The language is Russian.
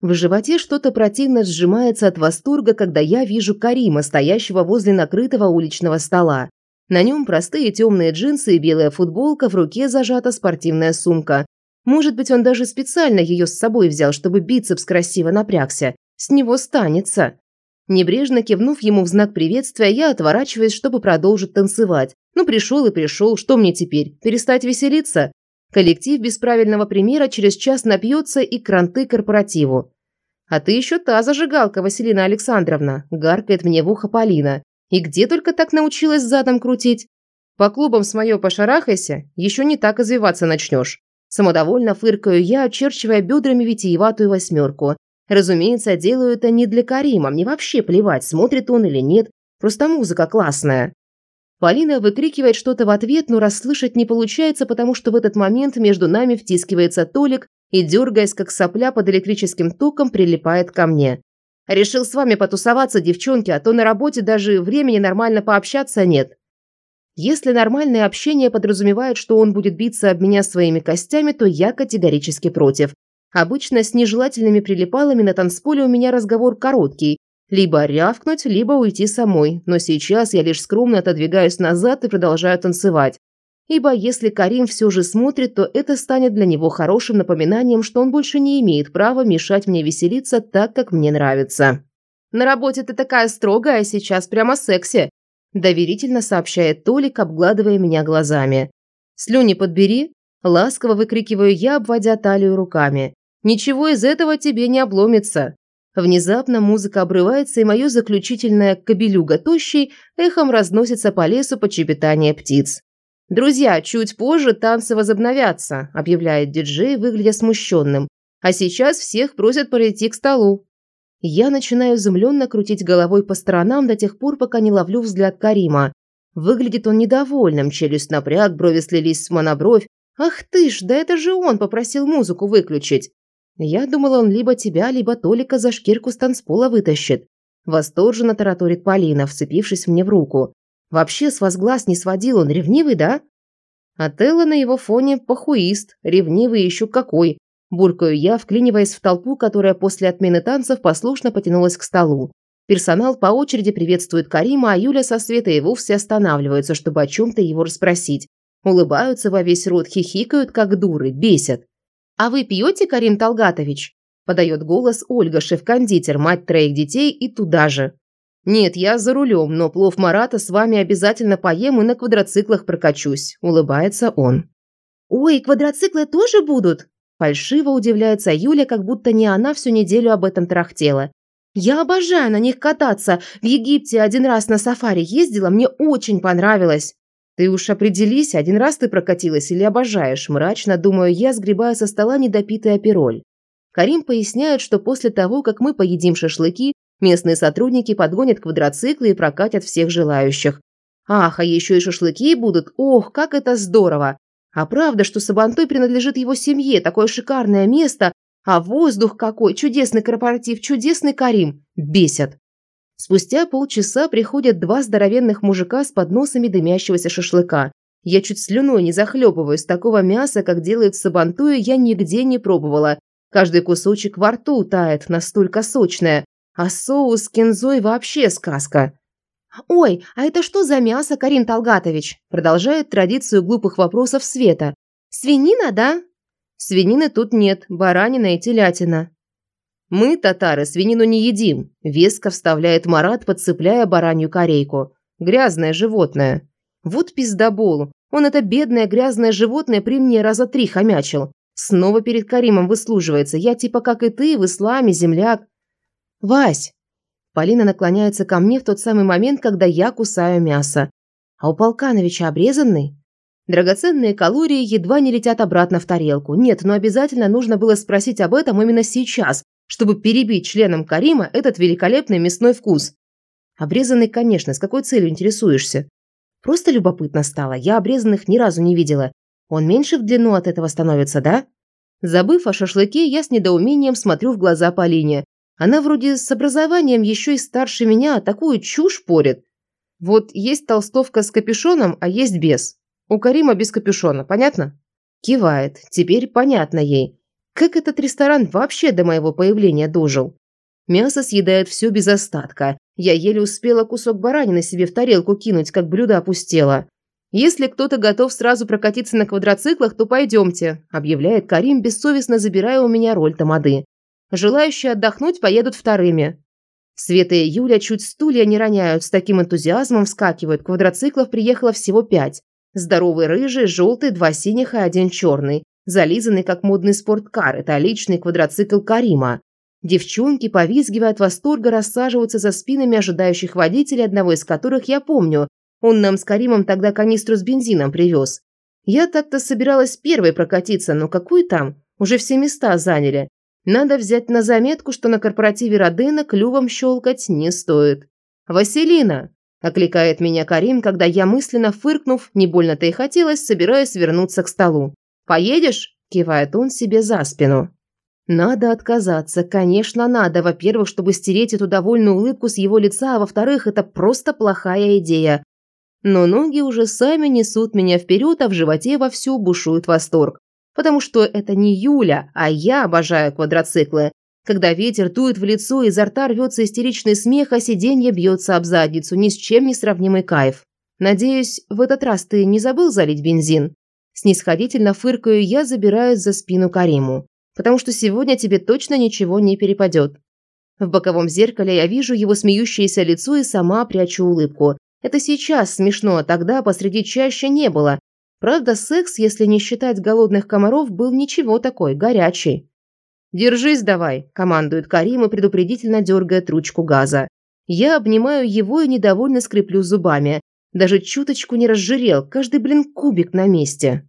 В животе что-то противно сжимается от восторга, когда я вижу Карима, стоящего возле накрытого уличного стола. На нем простые темные джинсы и белая футболка, в руке зажата спортивная сумка. Может быть, он даже специально ее с собой взял, чтобы бицепс красиво напрягся. С него станется. Небрежно кивнув ему в знак приветствия, я отворачиваюсь, чтобы продолжить танцевать. Ну, пришел и пришел, что мне теперь, перестать веселиться? Коллектив без правильного примера через час напьется и кранты корпоративу. «А ты еще та зажигалка, Василина Александровна», – гаркает мне в ухо Полина. «И где только так научилась задом крутить? По клубам с моё пошарахайся, еще не так извиваться начнешь». Самодовольно фыркаю я, очерчивая бедрами витиеватую восьмерку. Разумеется, делаю это не для Карима, мне вообще плевать, смотрит он или нет, просто музыка классная. Полина выкрикивает что-то в ответ, но расслышать не получается, потому что в этот момент между нами втискивается Толик и, дергаясь как сопля под электрическим током, прилипает ко мне. «Решил с вами потусоваться, девчонки, а то на работе даже времени нормально пообщаться нет». Если нормальное общение подразумевает, что он будет биться об меня своими костями, то я категорически против. Обычно с нежелательными прилипалами на танцполе у меня разговор короткий, либо рявкнуть, либо уйти самой, но сейчас я лишь скромно отодвигаюсь назад и продолжаю танцевать. Ибо если Карим все же смотрит, то это станет для него хорошим напоминанием, что он больше не имеет права мешать мне веселиться так, как мне нравится. «На работе ты такая строгая, а сейчас прямо секси», – доверительно сообщает Толик, обгладывая меня глазами. «Слюни подбери», – ласково выкрикиваю я, обводя талию руками. «Ничего из этого тебе не обломится». Внезапно музыка обрывается, и мое заключительное «кобелюга тощий» эхом разносится по лесу под чепетание птиц. «Друзья, чуть позже танцы возобновятся», – объявляет диджей, выглядя смущенным. «А сейчас всех просят пройти к столу». Я начинаю изумленно крутить головой по сторонам до тех пор, пока не ловлю взгляд Карима. Выглядит он недовольным, челюсть напряг, брови слились с монобровь. «Ах ты ж, да это же он попросил музыку выключить!» Я думала, он либо тебя, либо Толика за шкирку с танцпола вытащит. Восторженно тараторит Полина, вцепившись мне в руку. Вообще с вас глаз не сводил, он ревнивый, да? А Телла на его фоне похуист, ревнивый еще какой. Буркаю я, вклиниваясь в толпу, которая после отмены танцев послушно потянулась к столу. Персонал по очереди приветствует Карима, а Юля со Светой и вовсе останавливаются, чтобы о чем-то его расспросить. Улыбаются во весь рот, хихикают, как дуры, бесят. «А вы пьете, Карим Талгатович?» – подает голос Ольга, шеф-кондитер, мать троих детей и туда же. «Нет, я за рулем, но плов Марата с вами обязательно поем и на квадроциклах прокачусь», – улыбается он. «Ой, квадроциклы тоже будут?» Фальшиво удивляется Юля, как будто не она всю неделю об этом трахтела. «Я обожаю на них кататься. В Египте один раз на сафари ездила, мне очень понравилось». «Ты уж определись, один раз ты прокатилась или обожаешь?» Мрачно, думаю я, сгребая со стола недопитый апероль. Карим поясняет, что после того, как мы поедим шашлыки, местные сотрудники подгонят квадроциклы и прокатят всех желающих. Ах, а еще и шашлыки будут? Ох, как это здорово! А правда, что Сабантой принадлежит его семье, такое шикарное место, а воздух какой, чудесный корпоратив, чудесный Карим. Бесят. Спустя полчаса приходят два здоровенных мужика с подносами дымящегося шашлыка. Я чуть слюной не захлебываюсь, такого мяса, как делают в Сабантуе, я нигде не пробовала. Каждый кусочек во рту тает, настолько сочное. А соус с кинзой вообще сказка. «Ой, а это что за мясо, Карин Талгатович?» Продолжает традицию глупых вопросов Света. «Свинина, да?» «Свинины тут нет, баранина и телятина». «Мы, татары, свинину не едим», – веско вставляет Марат, подцепляя баранью корейку. «Грязное животное». «Вот пиздобол. Он это бедное грязное животное при мне раза три хомячил. Снова перед Каримом выслуживается. Я типа как и ты, в исламе, земляк». «Вась!» Полина наклоняется ко мне в тот самый момент, когда я кусаю мясо. «А у Полкановича обрезанный?» Драгоценные калории едва не летят обратно в тарелку. Нет, но обязательно нужно было спросить об этом именно сейчас, чтобы перебить членам Карима этот великолепный мясной вкус. Обрезанный, конечно, с какой целью интересуешься? Просто любопытно стало, я обрезанных ни разу не видела. Он меньше в длину от этого становится, да? Забыв о шашлыке, я с недоумением смотрю в глаза Полине. Она вроде с образованием еще и старше меня, а такую чушь порит. Вот есть толстовка с капюшоном, а есть без. У Карима без капюшона, понятно? Кивает. Теперь понятно ей. Как этот ресторан вообще до моего появления дожил? Мясо съедает все без остатка. Я еле успела кусок баранины себе в тарелку кинуть, как блюдо опустело. «Если кто-то готов сразу прокатиться на квадроциклах, то пойдемте», объявляет Карим, бессовестно забирая у меня роль тамады. Желающие отдохнуть поедут вторыми. Света и Юля чуть стулья не роняют, с таким энтузиазмом вскакивают. Квадроциклов приехало всего пять. Здоровый рыжий, желтый, два синих и один черный. Зализанный, как модный спорткар. Это личный квадроцикл Карима. Девчонки, повизгивая от восторга, рассаживаются за спинами ожидающих водителей, одного из которых я помню. Он нам с Каримом тогда канистру с бензином привез. Я так-то собиралась первой прокатиться, но какой там? Уже все места заняли. Надо взять на заметку, что на корпоративе Родена клювом щелкать не стоит. «Василина!» – окликает меня Карим, когда я, мысленно фыркнув, не больно-то и хотелось, собираюсь вернуться к столу. «Поедешь?» – кивает он себе за спину. Надо отказаться, конечно, надо. Во-первых, чтобы стереть эту довольную улыбку с его лица, а во-вторых, это просто плохая идея. Но ноги уже сами несут меня вперед, а в животе вовсю бушует восторг. Потому что это не Юля, а я обожаю квадроциклы. Когда ветер дует в лицо, изо рта рвется истеричный смех, а сиденье бьется об задницу. Ни с чем не сравнимый кайф. Надеюсь, в этот раз ты не забыл залить бензин? Снисходительно фыркаю я, забираюсь за спину Кариму потому что сегодня тебе точно ничего не перепадет. В боковом зеркале я вижу его смеющееся лицо и сама прячу улыбку. Это сейчас смешно, а тогда посреди чаще не было. Правда, секс, если не считать голодных комаров, был ничего такой, горячий. «Держись давай», – командует Карим и предупредительно дергает ручку газа. Я обнимаю его и недовольно скреплю зубами. Даже чуточку не разжирел, каждый, блин, кубик на месте.